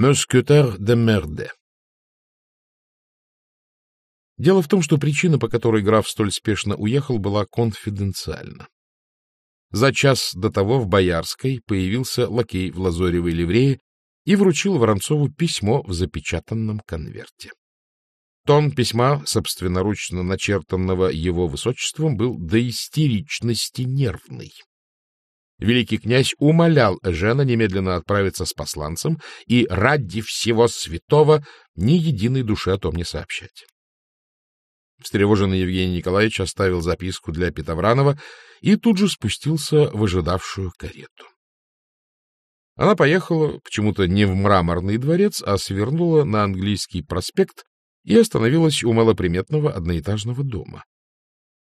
Мюскютер де Мерде Дело в том, что причина, по которой граф столь спешно уехал, была конфиденциальна. За час до того в Боярской появился лакей в лазоревой ливрее и вручил Воронцову письмо в запечатанном конверте. Тон письма, собственноручно начертанного его высочеством, был до истеричности нервный. Великий князь умолял Жена немедленно отправиться с посланцем и ради всего святого ни единой души о том не сообщать. Встревоженный Евгений Николаевич оставил записку для Петовранова и тут же спустился в ожидавшую карету. Она поехала почему-то не в мраморный дворец, а свернула на английский проспект и остановилась у малоприметного одноэтажного дома.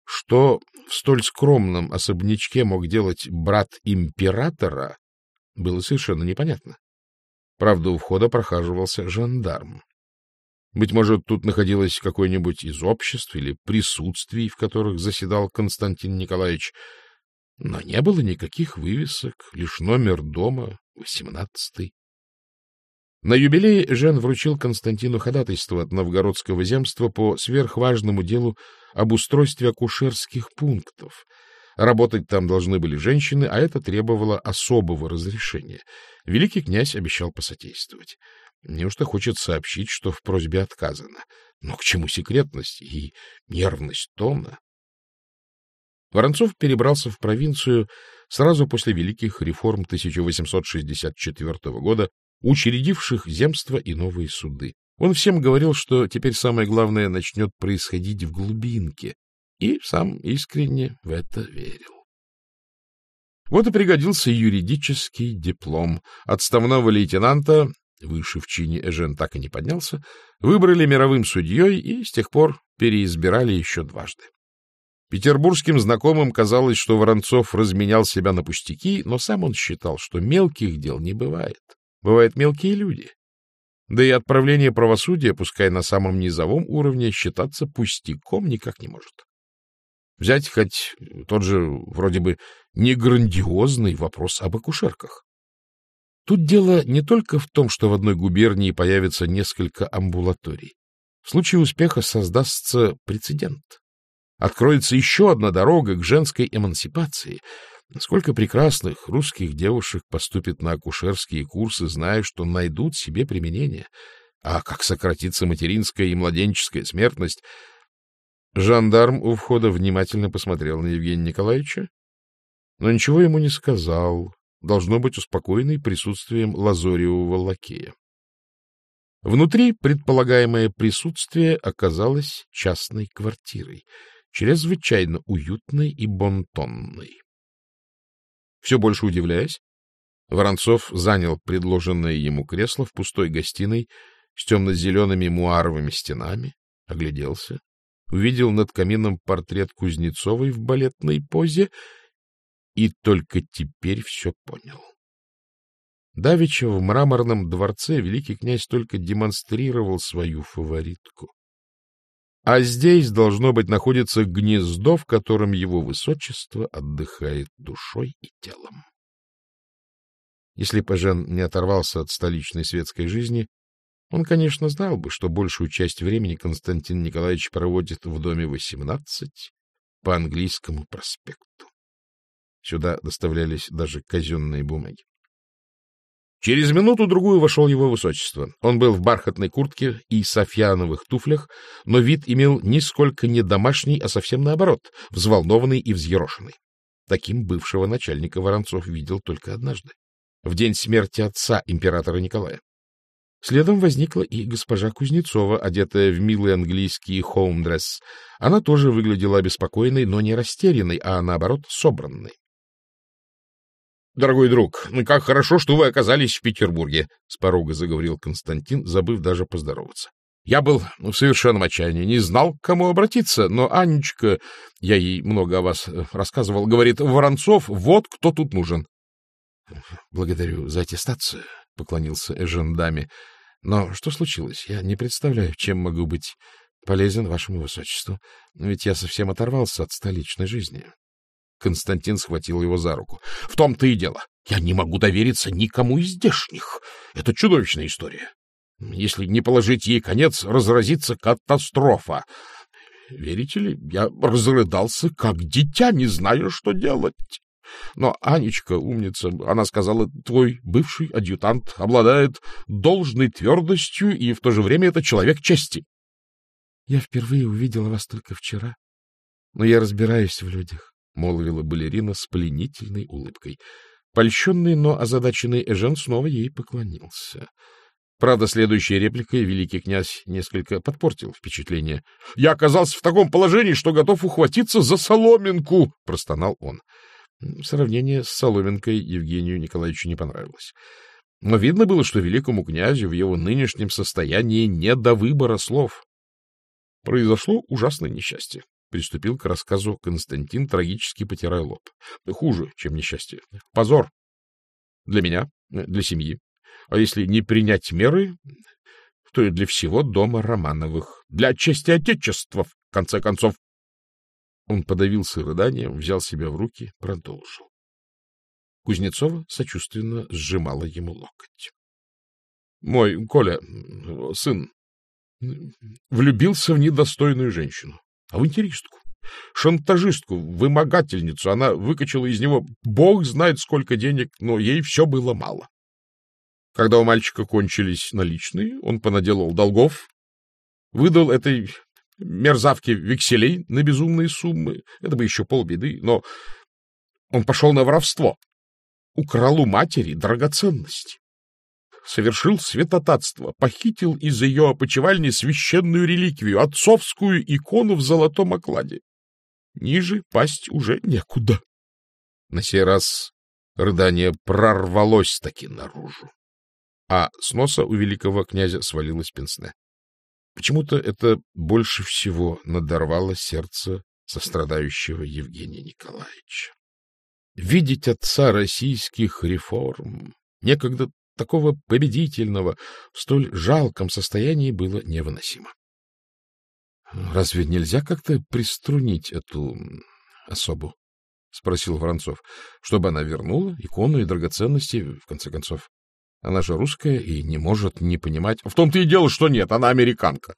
Что в столь скромном особнячке мог делать брат императора, было совершенно непонятно. Правда, у входа прохаживался жандарм. Быть может, тут находилось какое-нибудь из обществ или присутствий, в которых заседал Константин Николаевич, но не было никаких вывесок, лишь номер дома, восемнадцатый. На юбилее Жен вручил Константину ходатайство от новгородского земства по сверхважному делу об устройстве акушерских пунктов. Работать там должны были женщины, а это требовало особого разрешения. Великий князь обещал посодействовать. Неужто хочет сообщить, что в просьбе отказано? Но к чему секретность и нервность тона? Воронцов перебрался в провинцию сразу после великих реформ 1864 года, учредивших земства и новые суды. Он всем говорил, что теперь самое главное начнет происходить в глубинке, и сам искренне в это верил. Вот и пригодился юридический диплом отставного лейтенанта выше в чине Эжен так и не поднялся, выбрали мировым судьей и с тех пор переизбирали еще дважды. Петербургским знакомым казалось, что Воронцов разменял себя на пустяки, но сам он считал, что мелких дел не бывает. Бывают мелкие люди. Да и отправление правосудия, пускай на самом низовом уровне, считаться пустяком никак не может. Взять хоть тот же, вроде бы, не грандиозный вопрос об акушерках. Тут дело не только в том, что в одной губернии появится несколько амбулаторий. В случае успеха создастся прецедент. Откроется еще одна дорога к женской эмансипации. Сколько прекрасных русских девушек поступит на акушерские курсы, зная, что найдут себе применение. А как сократится материнская и младенческая смертность? Жандарм у входа внимательно посмотрел на Евгения Николаевича, но ничего ему не сказал, должно быть успокоенный присутствием лазоревого лакея. Внутри предполагаемое присутствие оказалось частной квартирой, чрезвычайно уютной и бонтонной. Все больше удивляясь, Воронцов занял предложенное ему кресло в пустой гостиной с темно-зелеными муаровыми стенами, огляделся, увидел над камином портрет Кузнецовой в балетной позе и только теперь все понял. Давеча в мраморном дворце великий князь только демонстрировал свою фаворитку. А здесь, должно быть, находится гнездо, в котором его высочество отдыхает душой и телом. Если Пажен не оторвался от столичной светской жизни, он, конечно, знал бы, что большую часть времени Константин Николаевич проводит в доме 18 по английскому проспекту. Сюда доставлялись даже казенные бумаги. Через минуту-другую вошел его высочество. Он был в бархатной куртке и софьяновых туфлях, но вид имел нисколько не домашний, а совсем наоборот, взволнованный и взъерошенный. Таким бывшего начальника Воронцов видел только однажды, в день смерти отца императора Николая. Следом возникла и госпожа Кузнецова, одетая в милый английский хоумдресс. Она тоже выглядела обеспокоенной, но не растерянной, а, наоборот, собранной. Дорогой друг, ну как хорошо, что вы оказались в Петербурге, — с порога заговорил Константин, забыв даже поздороваться. Я был в совершенном отчаянии, не знал, к кому обратиться, но Анечка, я ей много о вас э, рассказывал, говорит, Воронцов, вот кто тут нужен. — Благодарю за аттестацию, — поклонился Эжен Но что случилось? Я не представляю, чем могу быть полезен вашему высочеству. Ведь я совсем оторвался от столичной жизни. Константин схватил его за руку. — В том-то и дело. Я не могу довериться никому из здешних. Это чудовищная история. Если не положить ей конец, разразится катастрофа. Верите ли, я разрыдался, как дитя, не зная, что делать. Но Анечка, умница, она сказала, твой бывший адъютант обладает должной твердостью, и в то же время это человек чести. — Я впервые увидела вас только вчера, но я разбираюсь в людях, — молвила балерина с пленительной улыбкой. Польщенный, но озадаченный Эжен снова ей поклонился. Правда, следующей репликой великий князь несколько подпортил впечатление. — Я оказался в таком положении, что готов ухватиться за соломинку! — простонал он. Сравнение с соломинкой Евгению Николаевичу не понравилось. Но видно было, что великому князю в его нынешнем состоянии не до выбора слов. Произошло ужасное несчастье. Приступил к рассказу Константин, трагически потирая лоб. Хуже, чем несчастье. Позор. Для меня, для семьи, а если не принять меры, то и для всего дома Романовых, для чести Отечества, в конце концов. Он подавился рыданием, взял себя в руки, продолжил. Кузнецова сочувственно сжимала ему локоть. — Мой Коля, сын, влюбился в недостойную женщину, авантюристку, шантажистку, вымогательницу. Она выкачала из него бог знает сколько денег, но ей все было мало. Когда у мальчика кончились наличные, он понаделал долгов, выдал этой мерзавке векселей на безумные суммы. Это бы еще полбеды, но он пошел на воровство, украл у матери драгоценности, совершил святотатство, похитил из ее опочивальни священную реликвию, отцовскую икону в золотом окладе. Ниже пасть уже некуда. На сей раз рыдание прорвалось таки наружу а с носа у великого князя свалилась пенсне. Почему-то это больше всего надорвало сердце сострадающего Евгения Николаевича. Видеть отца российских реформ, некогда такого победительного, в столь жалком состоянии было невыносимо. — Разве нельзя как-то приструнить эту особу? — спросил Воронцов. — Чтобы она вернула икону и драгоценности, в конце концов. Она же русская и не может не понимать. В том-то и дело, что нет, она американка.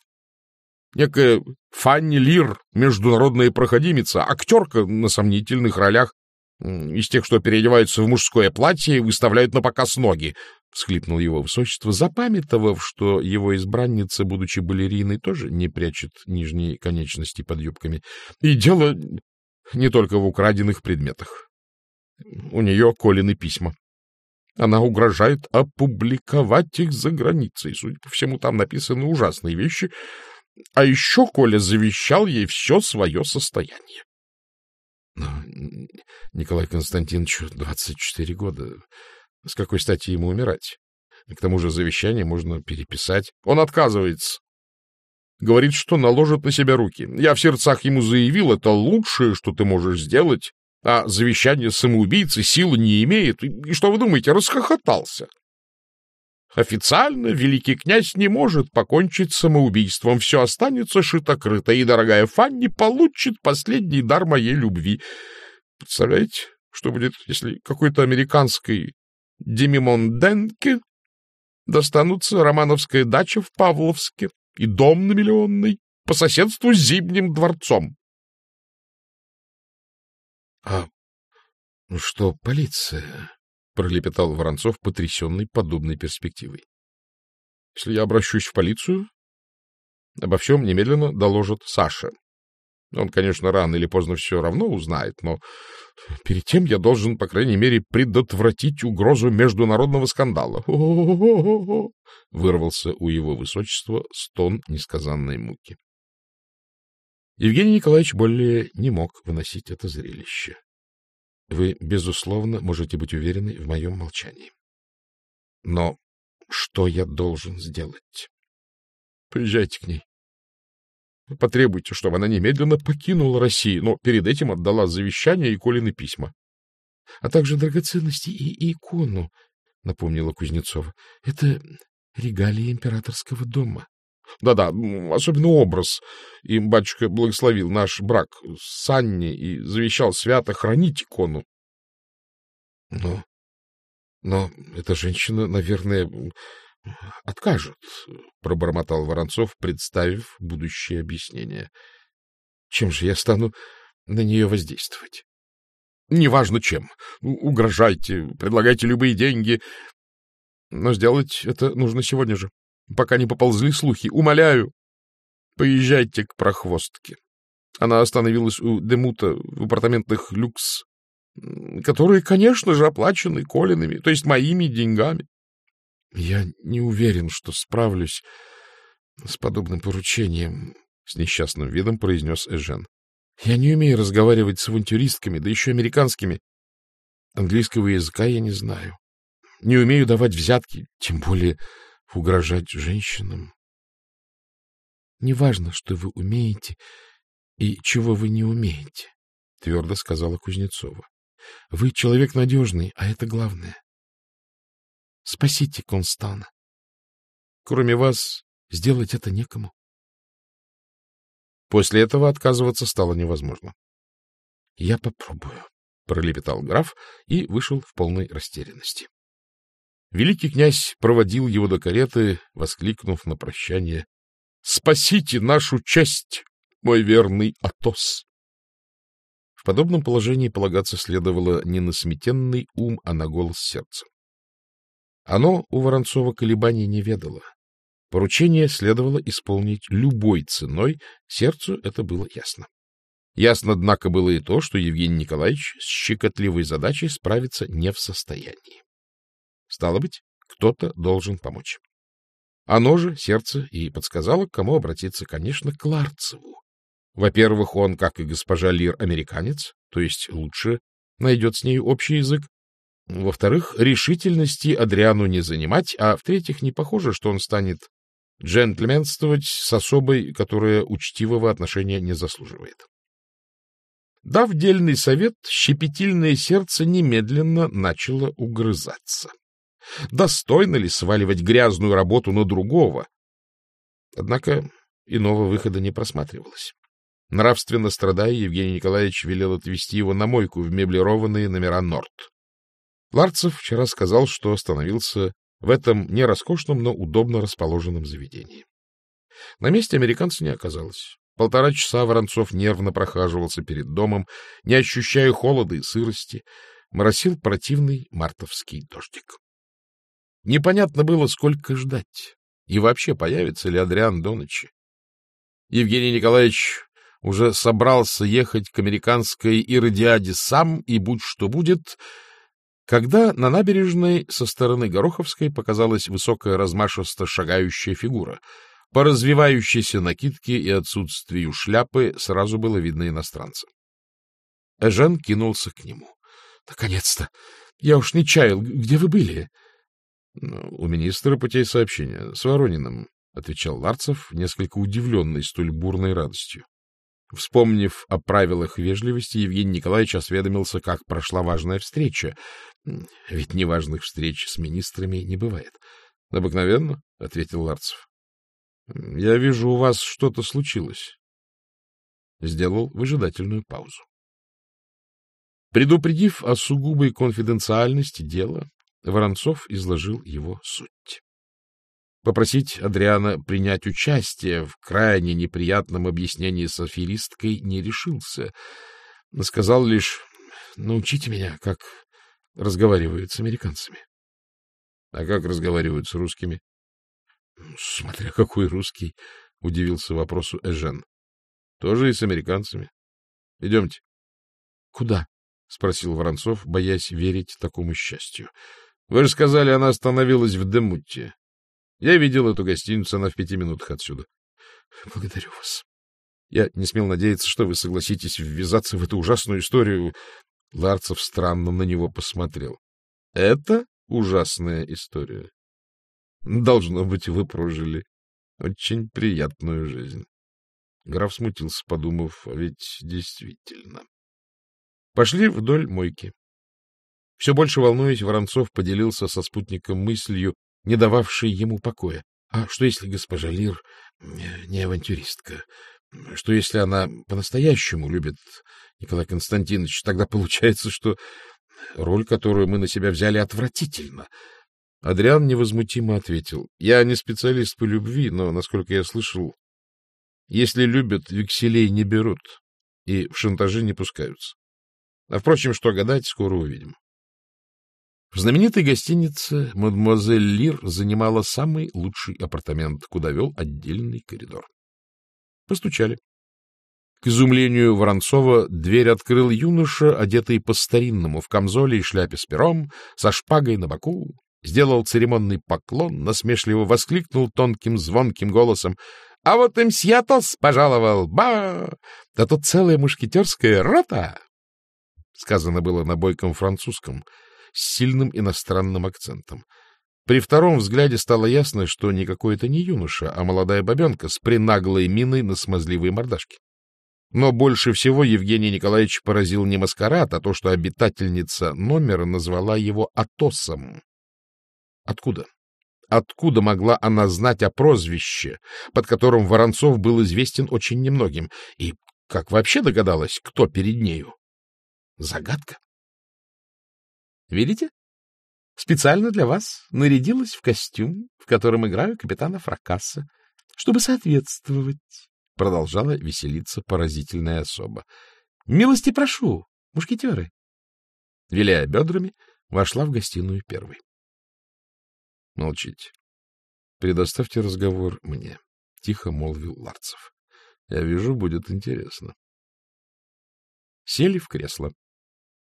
Некая Фанни Лир, международная проходимица, актерка на сомнительных ролях, из тех, что переодеваются в мужское платье и выставляют на показ ноги, — всхлипнул его высочество, запамятовав, что его избранница, будучи балериной, тоже не прячет нижние конечности под юбками. И дело не только в украденных предметах. У нее Колины письма. Она угрожает опубликовать их за границей. Судя по всему, там написаны ужасные вещи. А еще Коля завещал ей все свое состояние. Но Николай Константиновичу 24 года. С какой стати ему умирать? К тому же завещание можно переписать. Он отказывается. Говорит, что наложит на себя руки. Я в сердцах ему заявил, это лучшее, что ты можешь сделать, а завещание самоубийцы силы не имеет. И что вы думаете, расхохотался? Официально великий князь не может покончить самоубийством. Все останется шито-крыто, и дорогая Фанни получит последний дар моей любви. Представляете, что будет, если какой-то американской Демимонденке достанутся романовская дача в Павловске и дом на миллионный по соседству с Зимним дворцом? — А что полиция? — пролепетал Воронцов, потрясенный подобной перспективой. — Если я обращусь в полицию, обо всем немедленно доложит Саша. Он, конечно, рано или поздно все равно узнает, но перед тем я должен, по крайней мере, предотвратить угрозу международного скандала. вырвался у его высочества стон несказанной муки. Евгений Николаевич более не мог выносить это зрелище. Вы, безусловно, можете быть уверены в моем молчании. Но что я должен сделать? Поезжайте к ней. Потребуйте, чтобы она немедленно покинула Россию, но перед этим отдала завещание и Колины письма. — А также драгоценности и икону, — напомнила Кузнецова. — Это регалии императорского дома. Да-да, особенно образ. Им батюшка благословил наш брак с Анней и завещал свято хранить икону. Но, но эта женщина, наверное, откажет, — пробормотал Воронцов, представив будущее объяснение. Чем же я стану на нее воздействовать? — Неважно чем. Угрожайте, предлагайте любые деньги. Но сделать это нужно сегодня же, пока не поползли слухи. Умоляю, поезжайте к прохвостке. Она остановилась у Демута в апартаментах люкс, которые, конечно же, оплачены Колинами, то есть моими деньгами. Я не уверен, что справлюсь с подобным поручением, — с несчастным видом произнес Эжен. Я не умею разговаривать с авантюристками, да еще американскими. Английского языка я не знаю. Не умею давать взятки, тем более угрожать женщинам. Неважно, что вы умеете и чего вы не умеете, — твердо сказала Кузнецова. Вы человек надежный, а это главное. Спасите Констана. Кроме вас сделать это некому. После этого отказываться стало невозможно. — Я попробую, — пролепетал граф и вышел в полной растерянности. Великий князь проводил его до кареты, воскликнув на прощание «Спасите нашу честь, мой верный Атос!» В подобном положении полагаться следовало не на сметенный ум, а на голос сердца. Оно у Воронцова колебаний не ведало. Поручение следовало исполнить любой ценой, сердцу это было ясно. Ясно, однако, было и то, что Евгений Николаевич с щекотливой задачей справиться не в состоянии. Стало быть, кто-то должен помочь. Оно же, сердце, и подсказало, к кому обратиться, конечно, к Ларцеву. Во-первых, он, как и госпожа Лир, американец, то есть лучше найдет с ней общий язык, во-вторых, решительности Адриану не занимать, а в-третьих, не похоже, что он станет джентльменствовать с особой, которая учтивого отношения не заслуживает. Дав дельный совет, щепетильное сердце немедленно начало угрызаться. Достойно ли сваливать грязную работу на другого? Однако иного выхода не просматривалось. Нравственно страдая, Евгений Николаевич велел отвезти его на мойку в меблированные номера «Норд». Ларцев вчера сказал, что остановился в этом не роскошном, но удобно расположенном заведении. На месте американца не оказалось. Полтора часа Воронцов нервно прохаживался перед домом, не ощущая холода и сырости. Моросил противный мартовский дождик. Непонятно было, сколько ждать, и вообще появится ли Адриан до ночи. Евгений Николаевич уже собрался ехать к американской Иродиаде сам, и будь что будет, когда на набережной со стороны Гороховской показалась высокая размашисто шагающая фигура. По развивающейся накидке и отсутствию шляпы сразу было видно иностранца. Эжен кинулся к нему. — Наконец-то! Я уж не чаял. Где вы были? Ну, — У министра путей сообщения. С Ворониным, — отвечал Ларцев, несколько удивленный столь бурной радостью. Вспомнив о правилах вежливости, Евгений Николаевич осведомился, как прошла важная встреча. Ведь неважных встреч с министрами не бывает. — Обыкновенно, — ответил Ларцев. — Я вижу, у вас что-то случилось. Сделал выжидательную паузу. Предупредив о сугубой конфиденциальности дела, Воронцов изложил его суть. Попросить Адриана принять участие в крайне неприятном объяснении с аферисткой не решился. Сказал лишь, научите меня, как разговаривают с американцами. — А как разговаривают с русскими? — Смотря какой русский, — удивился вопросу Эжен. — Тоже и с американцами. Идемте. — Куда? — спросил Воронцов, боясь верить такому счастью. — Вы же сказали, она остановилась в Демутте. Я видел эту гостиницу, она в пяти минутах отсюда. — Благодарю вас. Я не смел надеяться, что вы согласитесь ввязаться в эту ужасную историю. Ларцев странно на него посмотрел. — Это ужасная история. Должно быть, вы прожили очень приятную жизнь. Граф смутился, подумав, а ведь действительно. Пошли вдоль мойки. Все больше волнуясь, Воронцов поделился со спутником мыслью, не дававшей ему покоя. А что, если госпожа Лир не авантюристка. Что если она по-настоящему любит Николай Константинович, тогда получается, что роль, которую мы на себя взяли, отвратительна. Адриан невозмутимо ответил. — Я не специалист по любви, но, насколько я слышал, если любят, векселей не берут и в шантажи не пускаются. А, впрочем, что гадать, скоро увидим. В знаменитой гостинице мадемуазель Лир занимала самый лучший апартамент, куда вел отдельный коридор. Постучали. К изумлению Воронцова дверь открыл юноша, одетый по-старинному, в камзоле и шляпе с пером, со шпагой на боку, сделал церемонный поклон, насмешливо воскликнул тонким звонким голосом «А вот им Сьятос пожаловал! Ба! Да тут целая мушкетерская рота!» Сказано было на бойком французском, с сильным иностранным акцентом. При втором взгляде стало ясно, что никакой это не юноша, а молодая бабенка с принаглой миной на смазливой мордашке. Но больше всего Евгений Николаевич поразил не маскарад, а то, что обитательница номера назвала его Атосом. Откуда? Откуда могла она знать о прозвище, под которым Воронцов был известен очень немногим? И как вообще догадалась, кто перед нею? Загадка. Видите? Специально для вас нарядилась в костюм, в котором играю капитана Фракаса, чтобы соответствовать продолжала веселиться поразительная особа. — Милости прошу, мушкетеры! Виляя бедрами, вошла в гостиную первой. — Молчите. Предоставьте разговор мне, — тихо молвил Ларцев. — Я вижу, будет интересно. Сели в кресло.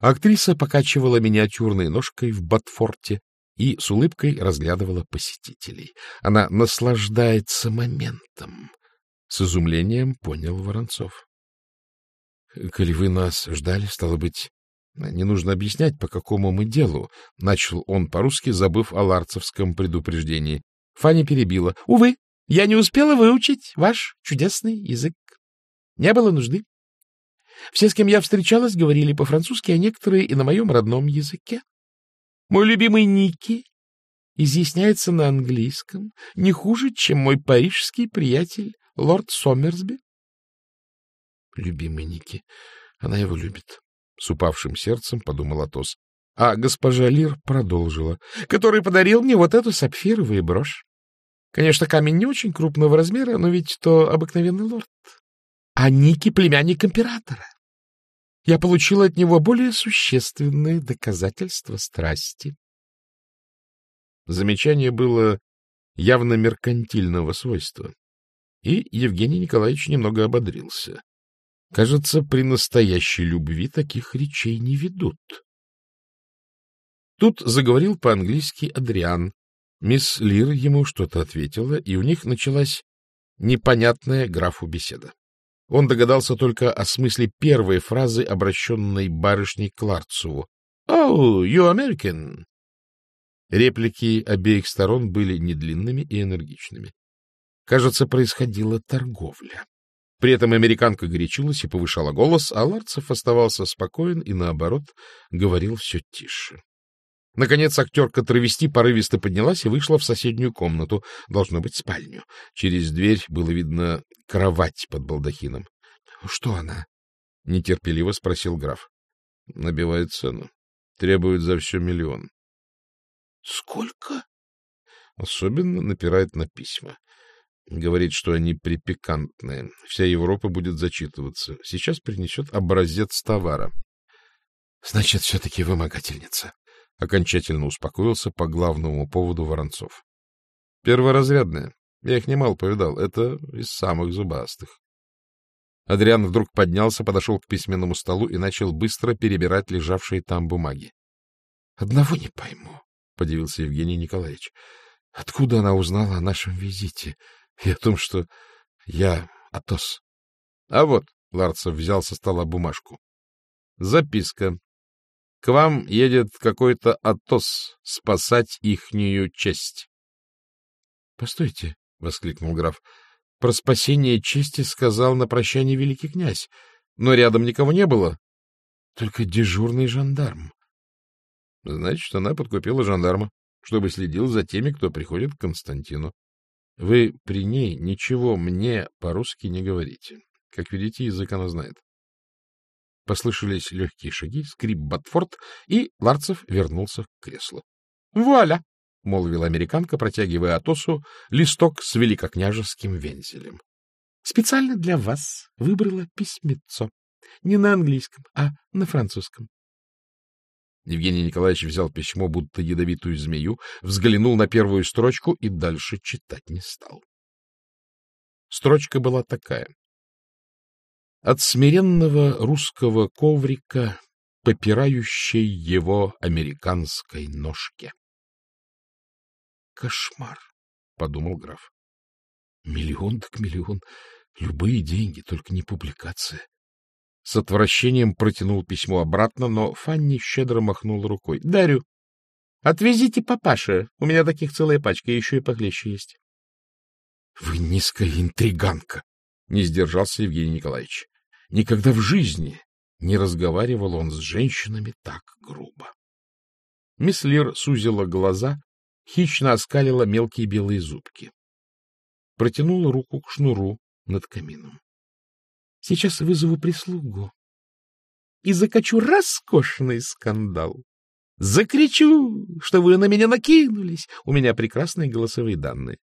Актриса покачивала миниатюрной ножкой в ботфорте и с улыбкой разглядывала посетителей. Она наслаждается моментом, — с изумлением понял Воронцов. — Коли вы нас ждали, стало быть, не нужно объяснять, по какому мы делу, — начал он по-русски, забыв о ларцевском предупреждении. Фаня перебила. — Увы, я не успела выучить ваш чудесный язык. Не было нужды. Все, с кем я встречалась, говорили по-французски, а некоторые и на моем родном языке. Мой любимый Ники изъясняется на английском не хуже, чем мой парижский приятель Лорд Сомерсби? Любимый Ники. Она его любит. С упавшим сердцем подумал Атос. А госпожа Лир продолжила. Который подарил мне вот эту сапфировую брошь. Конечно, камень не очень крупного размера, но ведь то обыкновенный лорд. А Ники — племянник императора. Я получила от него более существенные доказательства страсти. Замечание было явно меркантильного свойства. И Евгений Николаевич немного ободрился. Кажется, при настоящей любви таких речей не ведут. Тут заговорил по-английски Адриан. Мисс Лир ему что-то ответила, и у них началась непонятная графу беседа. Он догадался только о смысле первой фразы, обращенной барышней Кларцеву. «Oh, you American!» Реплики обеих сторон были недлинными и энергичными. Кажется, происходила торговля. При этом американка горячилась и повышала голос, а Ларцев оставался спокоен и, наоборот, говорил все тише. Наконец актерка травести порывисто поднялась и вышла в соседнюю комнату, должно быть, спальню. Через дверь было видно кровать под балдахином. — Что она? — нетерпеливо спросил граф. — Набивает цену. Требует за все миллион. — Сколько? Особенно напирает на письма. Говорит, что они припекантные. Вся Европа будет зачитываться. Сейчас принесет образец товара. Значит, все-таки вымогательница. Окончательно успокоился по главному поводу Воронцов. Перворазрядная. Я их немало повидал. Это из самых зубастых. Адриан вдруг поднялся, подошел к письменному столу и начал быстро перебирать лежавшие там бумаги. — Одного не пойму, — подивился Евгений Николаевич. — Откуда она узнала о нашем визите? — и о том, что я Атос. А вот, Ларцев взял со стола бумажку. Записка. К вам едет какой-то Атос спасать ихнюю честь. — Постойте, — воскликнул граф, — про спасение чести сказал на прощание великий князь, но рядом никого не было, только дежурный жандарм. Значит, она подкупила жандарма, чтобы следил за теми, кто приходит к Константину. Вы при ней ничего мне по-русски не говорите. Как видите, язык она знает. Послышались легкие шаги, скрип Батфорд, и Ларцев вернулся к креслу. — Вуаля! — молвила американка, протягивая Атосу листок с великокняжеским вензелем. — Специально для вас выбрала письмецо. Не на английском, а на французском. Евгений Николаевич взял письмо, будто ядовитую змею, взглянул на первую строчку и дальше читать не стал. Строчка была такая. От смиренного русского коврика, попирающей его американской ножке. «Кошмар!» — подумал граф. «Миллион так миллион. Любые деньги, только не публикация. С отвращением протянул письмо обратно, но Фанни щедро махнула рукой. — Дарю. — Отвезите папаше. У меня таких целая пачка, еще и похлеще есть. — Вы низкая интриганка! — не сдержался Евгений Николаевич. Никогда в жизни не разговаривал он с женщинами так грубо. Мисс Лир сузила глаза, хищно оскалила мелкие белые зубки. Протянула руку к шнуру над камином. Сейчас вызову прислугу и закачу роскошный скандал. Закричу, что вы на меня накинулись. У меня прекрасные голосовые данные.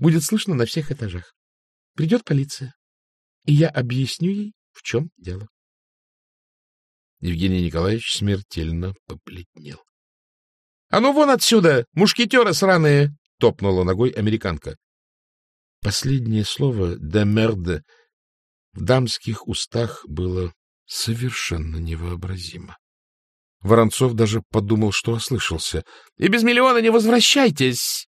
Будет слышно на всех этажах. Придет полиция, и я объясню ей, в чем дело. Евгений Николаевич смертельно побледнел. — А ну вон отсюда, мушкетеры сраные! — топнула ногой американка. Последнее слово «де мерде» в дамских устах было совершенно невообразимо. Воронцов даже подумал, что ослышался. — И без миллиона не возвращайтесь!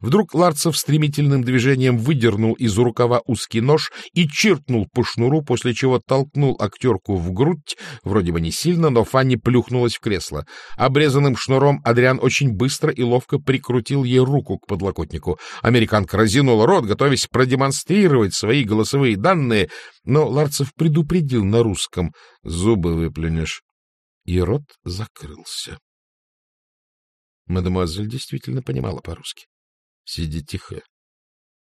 Вдруг Ларцев стремительным движением выдернул из рукава узкий нож и чиркнул по шнуру, после чего толкнул актерку в грудь, вроде бы не сильно, но Фанни плюхнулась в кресло. Обрезанным шнуром Адриан очень быстро и ловко прикрутил ей руку к подлокотнику. Американка разинула рот, готовясь продемонстрировать свои голосовые данные, но Ларцев предупредил на русском «зубы выплюнешь», и рот закрылся. Мадемуазель действительно понимала по-русски. Сиди тихо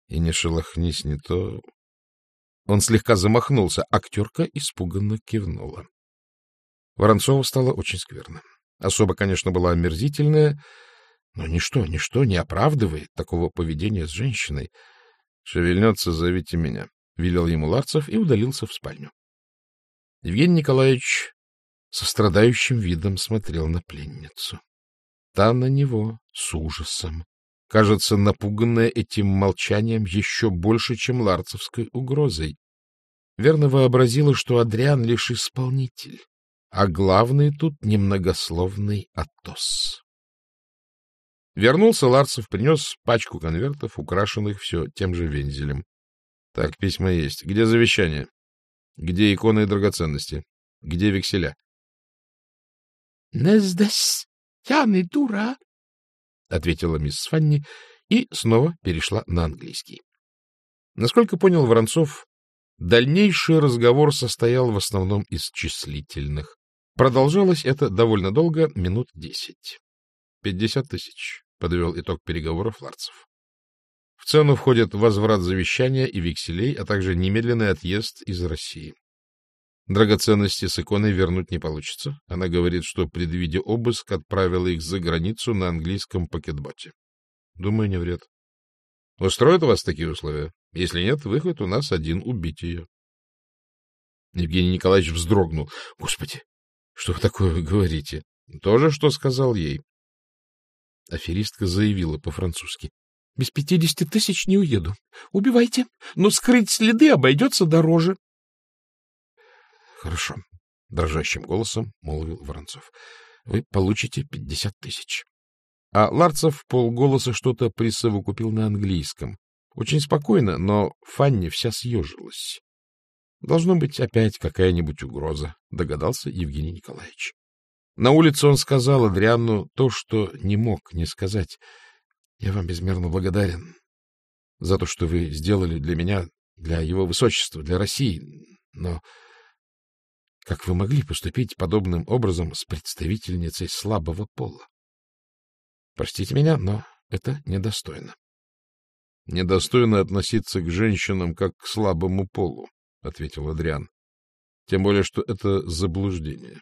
и не шелохнись, не то... Он слегка замахнулся, актерка испуганно кивнула. Воронцову стало очень скверно. Особо, конечно, была омерзительная, но ничто, ничто не оправдывает такого поведения с женщиной. — Шевельнется, зовите меня, — велел ему Ларцев и удалился в спальню. Евгений Николаевич со страдающим видом смотрел на пленницу. Та на него с ужасом кажется, напуганная этим молчанием еще больше, чем ларцевской угрозой. Верно вообразила, что Адриан лишь исполнитель, а главный тут немногословный Атос. Вернулся Ларцев, принес пачку конвертов, украшенных все тем же вензелем. Так, письма есть. Где завещание? Где иконы и драгоценности? Где векселя? — Не здесь, я не дура, ответила мисс Фанни и снова перешла на английский. Насколько понял Воронцов, дальнейший разговор состоял в основном из числительных. Продолжалось это довольно долго, минут десять. — Пятьдесят тысяч, — подвел итог переговоров Ларцев. В цену входят возврат завещания и векселей, а также немедленный отъезд из России. Драгоценности с иконой вернуть не получится. Она говорит, что, предвидя обыск, отправила их за границу на английском пакетботе. Думаю, не вред. Устроят вас такие условия? Если нет, выход у нас один — убить ее. Евгений Николаевич вздрогнул. — Господи, что вы такое говорите? То же, что сказал ей. Аферистка заявила по-французски. — Без пятидесяти тысяч не уеду. Убивайте, но скрыть следы обойдется дороже. Хорошо, — дрожащим голосом молвил Воронцов. — Вы получите пятьдесят тысяч. А Ларцев полголоса что-то присовокупил на английском. Очень спокойно, но Фанни вся съежилась. Должно быть опять какая-нибудь угроза, догадался Евгений Николаевич. На улице он сказал Адриану то, что не мог не сказать. Я вам безмерно благодарен за то, что вы сделали для меня, для его высочества, для России. Но как вы могли поступить подобным образом с представительницей слабого пола? Простите меня, но это недостойно. — Недостойно относиться к женщинам как к слабому полу, — ответил Адриан. — Тем более, что это заблуждение.